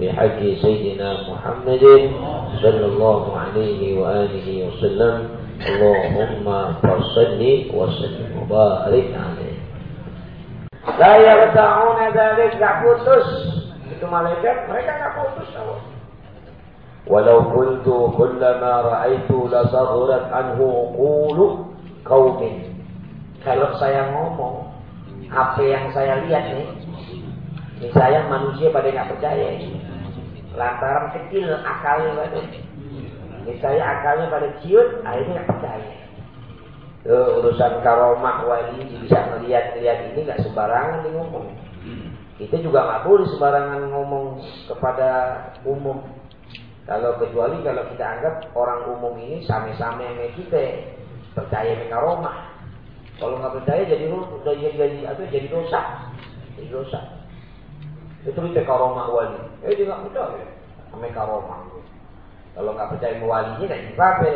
بحق سيدنا محمد صلى الله عليه وآله وسلم اللهم فصل وسلم وبارك عليه لا يرتعون ذلك gak putus itu malaikat mereka gak putus Allah ولو كنت كلما رأيت لصغرت عنه قول قوم kalau saya ngomong apa yang saya lihat nih ini saya manusia pada nggak percaya ini lantaran kecil akalnya ini saya akalnya pada ciut akhirnya percaya. Tuh, urusan karomah wali bisa melihat-lihat ini nggak sembarangan nih ngomong. Kita juga nggak boleh sembarangan ngomong kepada umum. Kalau kecuali kalau kita anggap orang umum ini sama-sama yang kita percaya dengan karomah kalau nggak percaya jadi jadi jadi apa jadi dosa. Jadi dosa itu itu karomah wali. Eh dia nggak percaya sama karomah. Kalau nggak percaya sama walinya nggak jadi kafir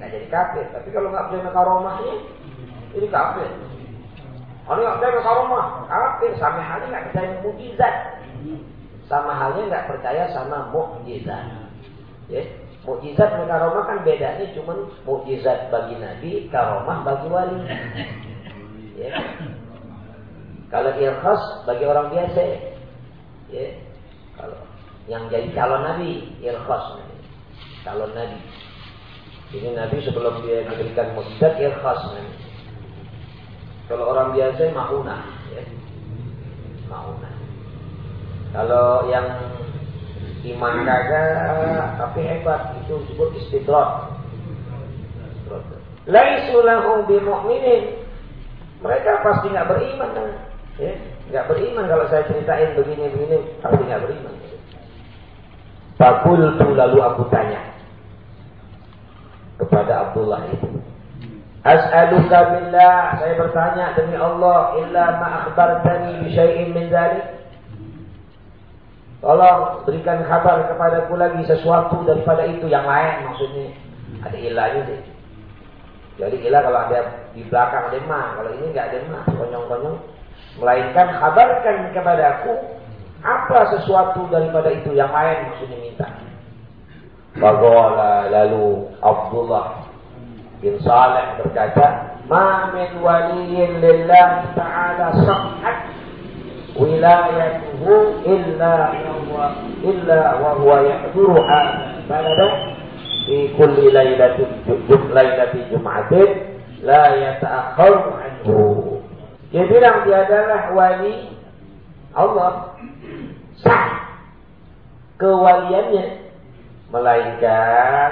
nggak jadi kafir. Tapi kalau nggak percaya sama karomahnya jadi kafir. Kalau nggak percaya sama karomah kafir. Sama halnya nggak percaya mukjizat. Sama halnya nggak percaya sama mukjizat. Ya mukjizat dan karomah kan bedanya cuma mukjizat bagi nabi karomah bagi wali. Ya. Kalau irkhas bagi orang biasa ya. Kalau yang jadi calon nabi irkhas calon nabi. Ini nabi sebelum dia diberikan mukjizat irkhas nabi. Kalau orang biasa mauna ya. Mauna. Kalau yang iman kagak tapi hebat itu disebut istidrak laisu lahum bimu'minin mereka pasti nggak beriman ya beriman kalau saya ceritain begini-begini pasti nggak beriman Fakultu lalu aku tanya kepada Abdullah itu. As'aluka billah, saya bertanya demi Allah, illa ma akhbartani bi syai'in min. Tolong berikan kabar kepadaku lagi sesuatu daripada itu yang lain maksudnya. Ada ilahnya sih. Jadi ilah kalau ada di belakang ada ma, kalau ini nggak ada ma, konyong-konyong. Melainkan kabarkan kepadaku apa sesuatu daripada itu yang lain maksudnya minta. Bagola lalu Abdullah bin Saleh berkata, "Ma min waliyin lillah ta'ala sahhat wilayatuhu illa illa wa huwa yahduru balada fi kulli lailatin lailati jum'atin la yata'akhkharu anhu." Dia bilang dia adalah wali Allah sah kewaliannya melainkan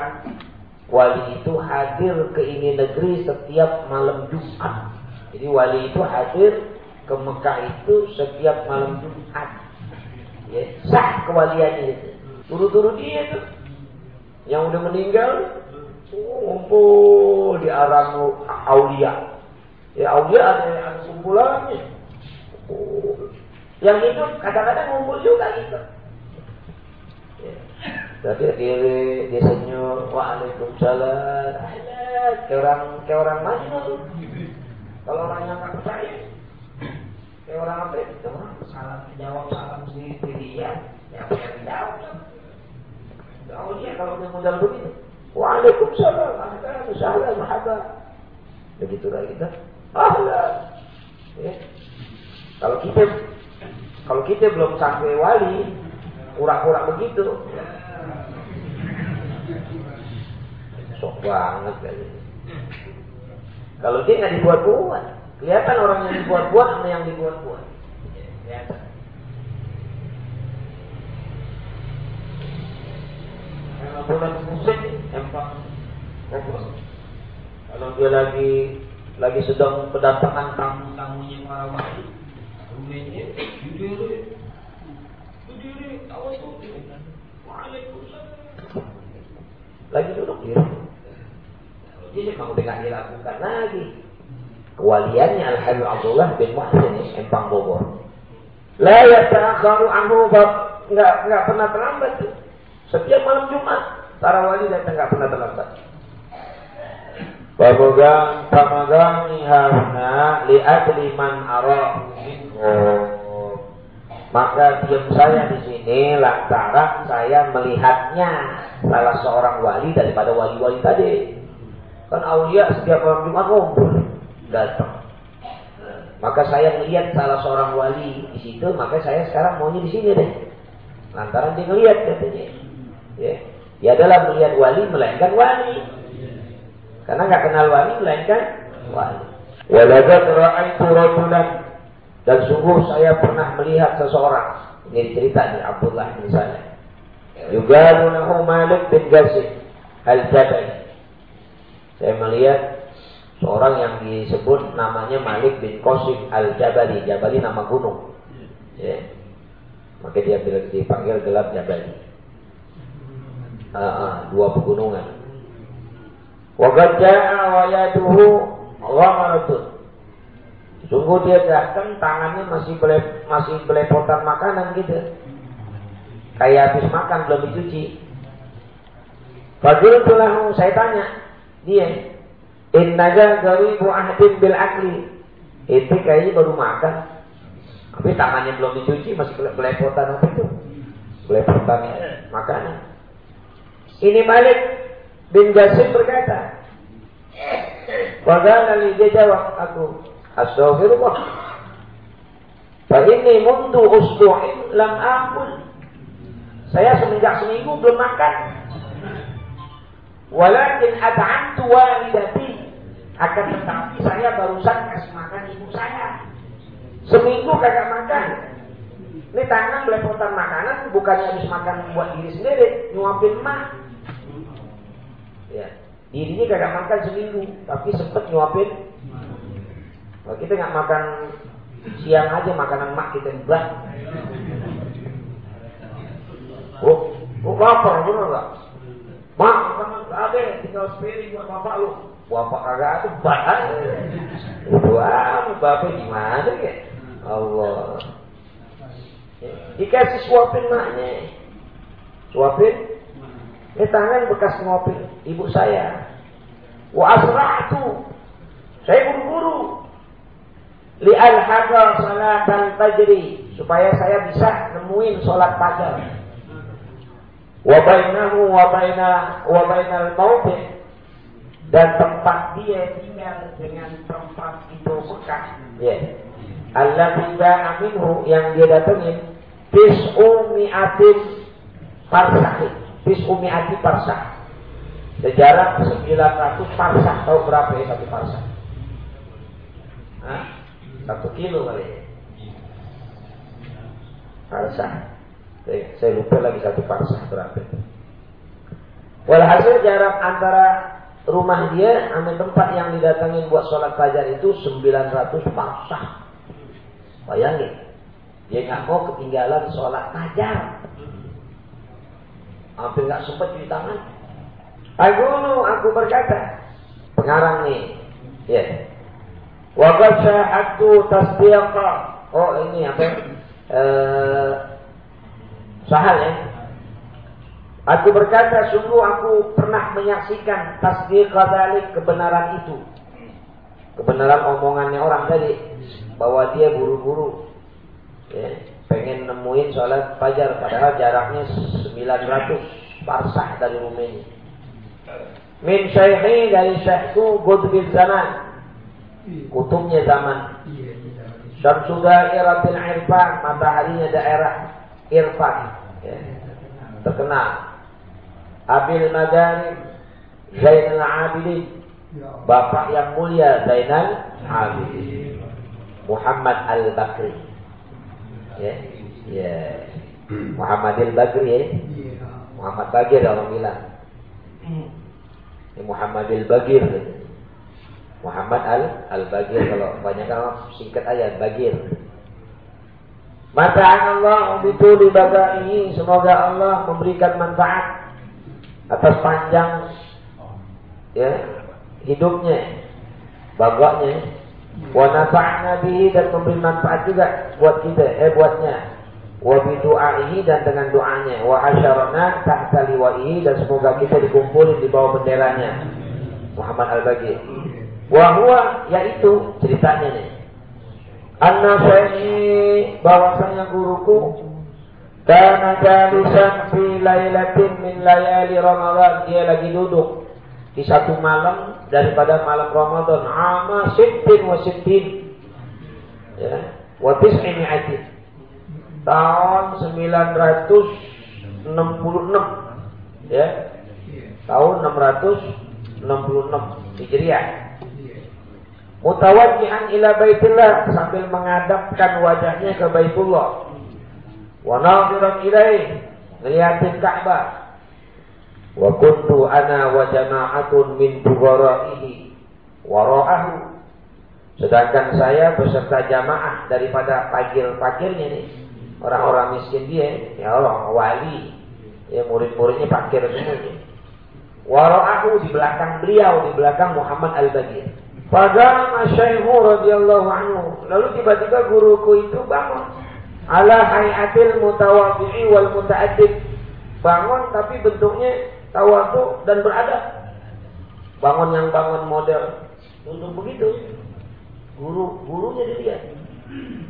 wali itu hadir ke ini negeri setiap malam Jumat. Jadi wali itu hadir ke Mekah itu setiap malam Jumat. Ya, sah kewaliannya itu. Turu-turu dia itu. Yang udah meninggal ngumpul di arah aulia. Ya aulia ada ada kumpulannya. Oh. Yang itu kadang-kadang ngumpul juga gitu. Ya. Tapi dia, dia senyum, waalaikumsalam, kayak orang kayak orang majnun. Kalau orang yang nggak percaya, kayak orang apa? Itu salam jawab salam si dia, ya yang dijawab. Oh iya kalau dia modal begitu, waalaikumsalam, ahlan, sahlan, mahaba. Begitu lah kita, ahlan. Ya. Kalau kita kalau kita belum sampai wali, kurang-kurang begitu. banget kali. Kalau dia nggak dibuat-buat, kelihatan orang yang dibuat-buat sama yang dibuat-buat. Kelihatan. Bulan musik, empang Kalau dia lagi lagi sedang kedatangan tamu-tamunya para wali, rumahnya berdiri, berdiri, awas tuh. Lagi duduk dia. Jadi memang tidak dilakukan lagi. Kewaliannya Al-Habib Abdullah bin Muhsin Empang Bogor. La yata'akharu anhu nggak nggak pernah terlambat. Setiap malam Jumat para wali datang nggak pernah terlambat. Babogang pamagami haruna li'adli man arahu Maka diam saya di sini lantaran saya melihatnya salah seorang wali daripada wali-wali tadi. Kan Aulia setiap malam Jumat ngumpul datang. Maka saya melihat salah seorang wali di situ, maka saya sekarang maunya di sini deh. Lantaran dia melihat katanya. Ya. Dia adalah melihat wali melainkan wali. Karena nggak kenal wali melainkan wali. Walagat ra'aitu rajulan dan sungguh saya pernah melihat seseorang. Ini cerita di Abdullah misalnya. Juga lahu Malik bin Ghazin al-Jabali. Saya melihat seorang yang disebut namanya Malik bin Qasim Al-Jabali. Jabali nama gunung. Ya. Maka dia dipanggil gelap Jabali. Uh, dua pegunungan. Wa qad ja'a wa yaduhu ghamaratun. Sungguh dia datang tangannya masih bele, masih belepotan makanan gitu. Kayak habis makan belum dicuci. Fadil tulah saya tanya, dia innaga garibu ahdin bil akli itu kayaknya baru makan tapi tangannya belum dicuci masih belepotan apa itu belepotan makanan ini Malik bin Jasim berkata Padahal ali dia jawab aku Astaghfirullah Fa ini mundu usbu'in lam akul Saya semenjak seminggu belum makan Walakin ad'antu walidati. Akan tetapi saya barusan kasih makan ibu saya. Seminggu kagak makan. Ini tangan belepotan makanan bukannya habis makan buat diri sendiri, nyuapin emak. Ya. Dirinya kagak makan seminggu, tapi sempet nyuapin. Kalau kita nggak makan siang aja makanan mak kita buat. Oh, oh lapar bener nggak? Mak, ada tinggal sepiri buat bapak lu. Bapak kagak ada, bapak. Wah, bapak gimana ya? Allah. Dikasih suapin maknya. Suapin. Ini tangan bekas ngopi ibu saya. Wa asra'tu. Saya buru-buru. Li al-hadar salatan fajri. Supaya saya bisa nemuin sholat fajar wa bainahu wa baina wa bainal mauti dan tempat dia tinggal dengan tempat itu Mekah ya Allah minhu yang dia datengin tis'u mi'atin parsah tis'u mi'atin parsah sejarah 900 parsah tahu berapa ya satu parsah Hah? satu kilo kali ya parsah saya, saya lupa lagi satu parsah berapa. Walhasil jarak antara rumah dia sama tempat yang didatangin buat sholat fajar itu 900 parsah. Bayangin, dia nggak mau ketinggalan sholat fajar. Hampir nggak sempat cuci tangan. Aku aku berkata, pengarang nih, ya. Yeah. Syahadtu tasdiqa. Oh ini apa? Eh, Sahal ya. Aku berkata, sungguh aku pernah menyaksikan tasbih kadalik kebenaran itu. Kebenaran omongannya orang tadi. Bahwa dia buru-buru. Ya, pengen nemuin sholat fajar. Padahal jaraknya 900 parsah dari rumahnya. Min syaihi dari syaihku Gudbil zaman. Kutubnya zaman. Syamsudah iratil irfan. Mataharinya daerah irfan ya, terkenal Abil Magarib Zainal Abidin. Bapak yang mulia Zainal Abidin. Muhammad Al-Bakri. Ya. Ya. Muhammad Al-Bakri ya. Muhammad Bagir orang bilang. Ini Muhammad Al-Bagir. Muhammad Al Al-Bagir kalau banyak kalau singkat aja Bagir. Mata Allah itu di ini semoga Allah memberikan manfaat atas panjang ya hidupnya, bagaknya, wa nafa'na bihi dan memberi manfaat juga buat kita, eh buatnya. Wa bi du'aihi dan dengan doanya, wa asyarana tahta liwa'ihi dan semoga kita dikumpulin di bawah benderanya. Muhammad Al-Bagir. Wahwa yaitu ceritanya nih. An-Nasai bahwasanya guruku karena jalisan fi lailatin min layali Ramadan dia lagi duduk di satu malam daripada malam Ramadan ama sittin wa sittin ya. Wa tis'i mi'atin tahun 966 ya. Tahun 666 Hijriah. Mutawajjihan ila baitillah sambil menghadapkan wajahnya ke Baitullah. Wa nadhiran ilaih ngeliatin Ka'bah wa kuntu ana wa jama'atun min bugharaihi wara'ahu sedangkan saya beserta jamaah daripada fakir-fakirnya nih orang-orang miskin dia ya Allah wali ya murid-muridnya fakir semuanya wara'ahu di belakang beliau di belakang Muhammad Al-Bagir pada Syaihu radhiyallahu anhu. Lalu tiba-tiba guruku itu bangun. Ala hayatil mutawadhi'i wal muta'addib. Bangun tapi bentuknya tawadu dan beradab. Bangun yang bangun model untuk begitu. Guru gurunya dilihat.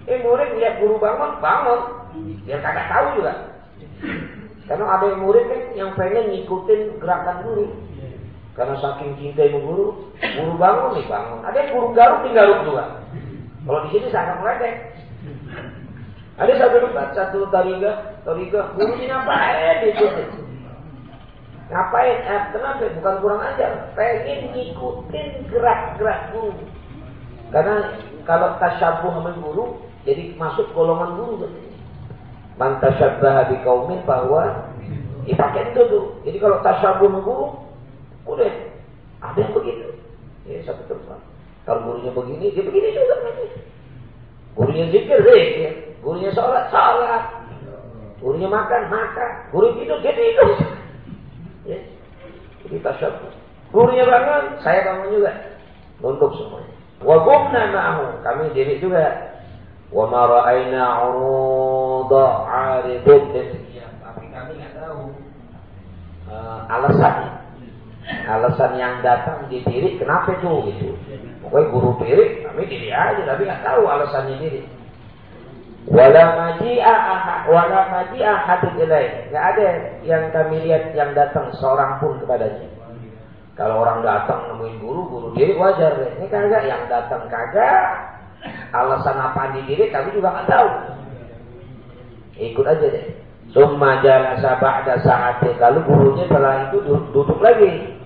Eh murid lihat guru bangun, bangun. Dia kagak tahu juga. Karena ada yang murid kan yang pengen ngikutin gerakan guru. Karena saking cinta ibu guru, guru bangun nih bangun. Ada yang guru garuk nih garuk juga. Kalau di sini sangat meledek. Ada satu tempat, satu tariga, tariga, gurunya ngapain itu? Ngapain? Eh, kenapa? Bukan kurang ajar. Pengen ngikutin gerak-gerak guru. Karena kalau tasyabuh sama guru, jadi masuk golongan guru. Man tasyabbaha biqaumin bahwa dipakai itu tuh. Jadi kalau tasyabuh sama guru, Udah, ada yang begitu. Ya, satu tempat. Kalau gurunya begini, dia begini juga nanti. Gurunya zikir, zikir. Gurunya sholat, sholat. Gurunya makan, makan. Guru tidur, dia tidur. Ya. Jadi tasyabbuh. Gurunya bangun, saya bangun juga. Untuk semuanya. Wa qumna ma'ahu. Kami diri juga. Wa ma ra'ayna 'uruda 'aridun. Tapi kami nggak tahu uh, alasannya alasan yang datang di diri kenapa itu gitu pokoknya guru diri kami diri aja tapi nggak tahu alasannya diri wala maji'a wala maji'a hadid ilaih nggak ada yang kami lihat yang datang seorang pun kepadanya kalau orang datang nemuin guru guru diri wajar deh ini kagak yang datang kagak alasan apa di diri kami juga nggak tahu ikut aja deh Summa jalasa ba'da sa'atin. Lalu gurunya setelah itu duduk lagi.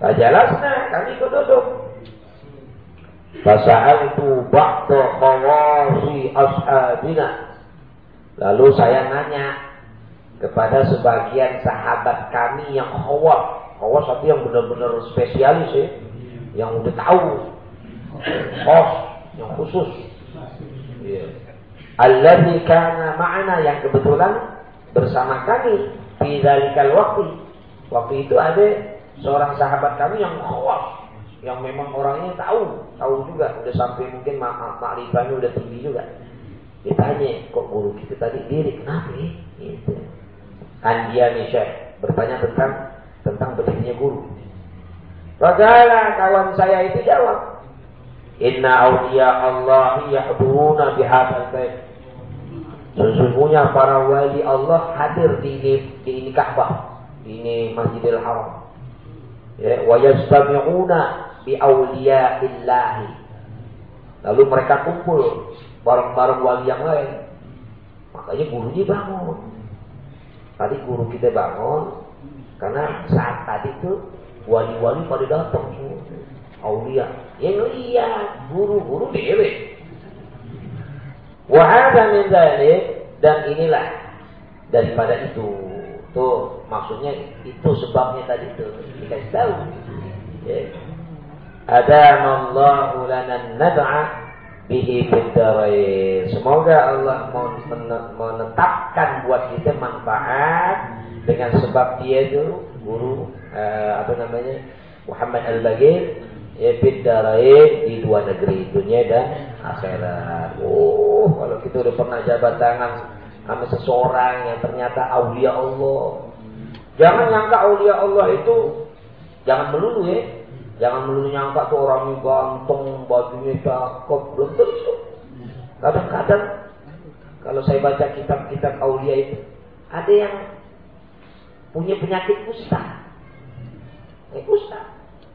Fajalasna, kami ikut duduk. Fasa'al itu ba'da khawasi ashabina. Lalu saya nanya kepada sebagian sahabat kami yang khawas. Khawas itu yang benar-benar spesialis ya. Yang udah tahu. Khos, yang khusus. Yeah. Alladhi kana yang kebetulan bersama kami di dalikal waktu. Waktu itu ada seorang sahabat kami yang khawas, yang memang orangnya tahu, tahu juga, udah sampai mungkin mak makrifahnya udah tinggi juga. Ditanya, kok guru kita tadi diri, kenapa ya? Gitu. Kan nih Syekh, bertanya tentang tentang berdirinya guru. Bagaimana kawan saya itu jawab, Inna awliya Allah yahduruna bihadzal bait. Sesungguhnya para wali Allah hadir di ini, di ini Ka'bah, di ini Masjidil Haram ya wa yastami'una bi illahi lalu mereka kumpul bareng-bareng wali yang lain makanya gurunya bangun tadi guru kita bangun karena saat tadi itu wali-wali pada datang semua. Aulia. Yang lihat guru-guru dewe. Wahada min dan inilah daripada itu. Tuh maksudnya itu sebabnya tadi itu dikasih tahu. Ya. Adamallahu lana nad'a bihi bidarain. Semoga Allah menetapkan buat kita manfaat dengan sebab dia itu guru uh, apa namanya Muhammad Al-Bagir ya bidarain di dua negeri dunia dan akhirat. Oh, kalau kita udah pernah jabat tangan sama seseorang yang ternyata aulia Allah. Jangan nyangka aulia Allah itu jangan melulu ya. Jangan melulu nyangka tuh orangnya ganteng, bajunya cakep, belum tentu. Kadang-kadang kalau saya baca kitab-kitab aulia itu ada yang punya penyakit kusta. Eh, kusta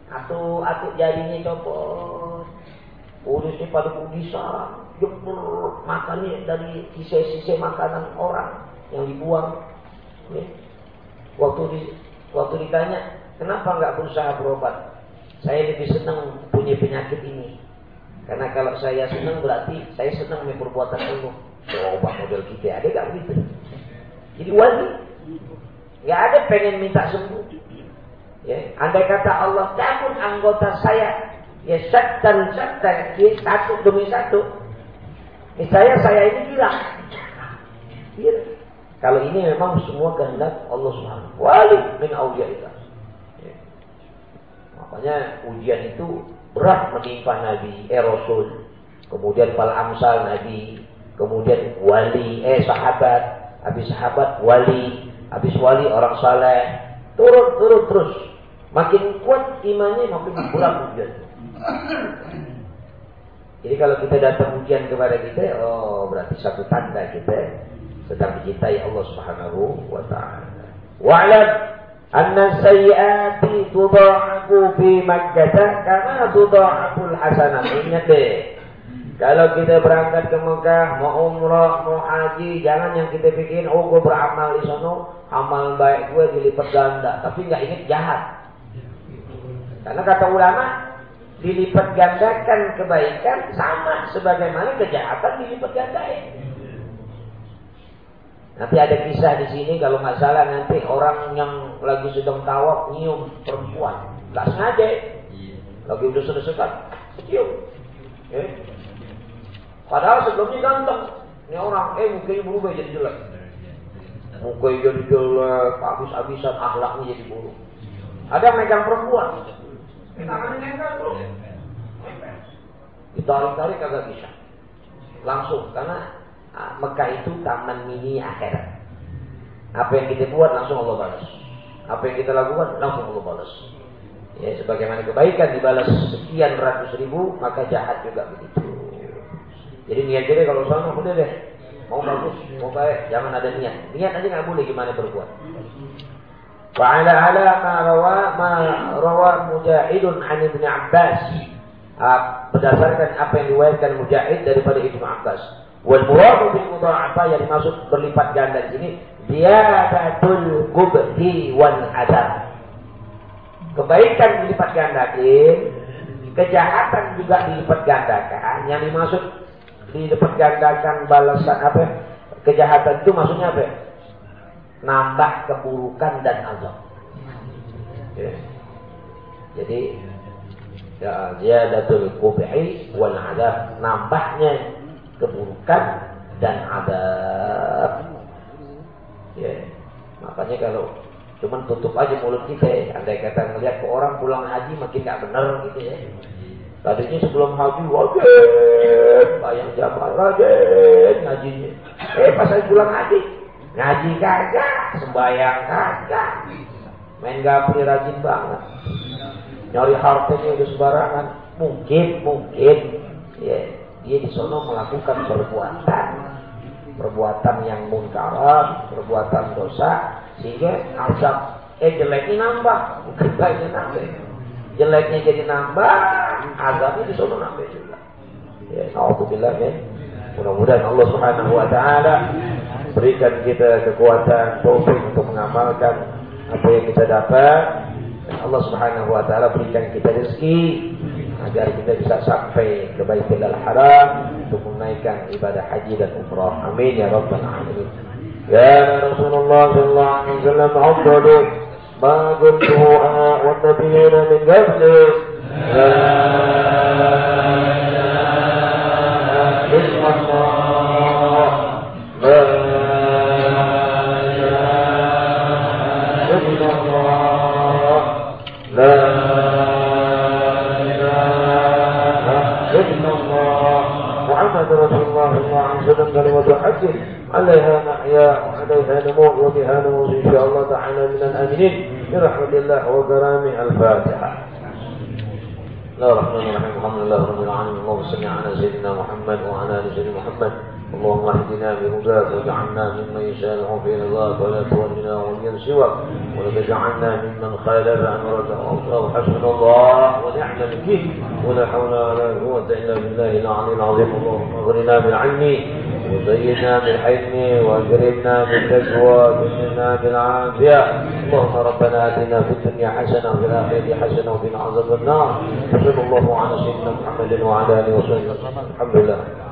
atau atau jadinya copot kulisnya pada kudisan jemur makannya dari sisa-sisa makanan orang yang dibuang ya. waktu di waktu ditanya kenapa nggak berusaha berobat saya lebih senang punya penyakit ini karena kalau saya senang berarti saya senang dengan perbuatan ilmu coba model kita ada nggak begitu jadi wali nggak ada pengen minta sembuh Ya, andai kata Allah cabut anggota saya, ya dan syattan, ya, satu demi satu. Misalnya saya ini hilang. Ya. Kalau ini memang semua kehendak Allah Subhanahu Wali min awliyaillah. Ya. Makanya ujian itu berat menimpa Nabi, eh Rasul, kemudian para amsal Nabi, kemudian wali, eh sahabat, habis sahabat wali, habis wali orang saleh, turun turun terus Makin kuat imannya makin berat ujian. Jadi kalau kita datang ujian kepada kita, oh berarti satu tanda kita sedang dicintai Allah Subhanahu wa taala. Wa'lam anna sayyiati tudha'afu fi Makkah kama tudha'afu al-hasanat. Ingat deh. Kalau kita berangkat ke Mekah, mau umrah, mau haji, jangan yang kita bikin, oh gue beramal di sana, amal baik gue dilipat ganda, tapi nggak ingat jahat. Karena kata ulama, dilipat gandakan kebaikan sama sebagaimana kejahatan dilipat gandain. Nanti ada kisah di sini kalau nggak salah nanti orang yang lagi sedang tawaf nyium perempuan, nggak sengaja, lagi udah sudah cium. Ya. Padahal sebelumnya ganteng, ini orang eh mukanya berubah jadi jelek, mukanya jadi jelek, habis-habisan akhlaknya jadi buruk. Ada megang perempuan, Tangannya nempel bro. Ditarik-tarik kagak bisa. Langsung karena ah, Mekah itu taman mini akhirat. Apa yang kita buat langsung Allah balas. Apa yang kita lakukan langsung Allah balas. Ya, sebagaimana kebaikan dibalas sekian ratus ribu, maka jahat juga begitu. Jadi niat kita kalau sama udah deh, mau bagus, mau baik, jangan ada niat. Niat aja nggak boleh gimana berbuat. وعلى على ما روى ما روى مجاهد عن ابن Abbas berdasarkan apa yang diriwayatkan Mujahid daripada Ibnu Abbas. Wal muradu bil mudha'afa yang dimaksud berlipat ganda di sini ziyadatul qubhi wal adab. Kebaikan dilipat gandakan, kejahatan juga dilipat gandakan. Yang dimaksud dilipat gandakan balasan apa? Kejahatan itu maksudnya apa? nambah keburukan dan azab. Ya. Jadi ya ziyadatul qubhi wal adab nambahnya keburukan dan adab. Ya. Makanya kalau cuman tutup aja mulut kita, ya. andai kata ngelihat ke orang pulang haji makin gak bener gitu ya. Tadinya sebelum haji wajib bayang jamaah rajin ngajinya. Eh pas saya pulang haji Ngaji kagak, sembahyang kagak. Main gapri rajin banget. Nyari hartanya udah sembarangan. Mungkin, mungkin. Ya, dia di sana melakukan perbuatan. Perbuatan yang munkarat, perbuatan dosa. Sehingga azab, eh jeleknya nambah. Bukan baiknya nambah. Jeleknya jadi nambah, azabnya di sana nambah juga. Ya, Alhamdulillah ya. Mudah-mudahan Allah Subhanahu wa taala berikan kita kekuatan taufik untuk mengamalkan apa yang kita dapat Allah Subhanahu wa taala berikan kita rezeki agar kita bisa sampai ke Baitul Haram untuk menunaikan ibadah haji dan umrah. Amin ya rabbal alamin. Ya Rasulullah sallallahu alaihi wasallam afdalu ma ana wa nabiyuna min qabli. وسلم كلمة حج عليها نحيا وعليها نموت وبها نموت إن شاء الله تعالى من الآمنين برحمة الله وكرامه الفاتحة. بسم الله الرحمن الرحيم الحمد لله رب العالمين. اللهم صل على سيدنا محمد وعلى آل سيدنا محمد. اللهم اهدنا بهداك واجعلنا ممن يسارع في رضاك ولا تولنا وليا سواك. ولا تجعلنا ممن خالف أمرك الله حسبنا الله ونعم الوكيل ولا حول ولا قوة إلا بالله العلي العظيم. اللهم اغرنا بالعلم وزينا بالحلم واكرمنا بالتقوى وزينا بالعافية. اللهم ربنا آتنا في الدنيا حسنة وفي الآخرة حسنة وقنا عذاب النار. صلى الله على سيدنا محمد وعلى آله وصحبه. الحمد لله.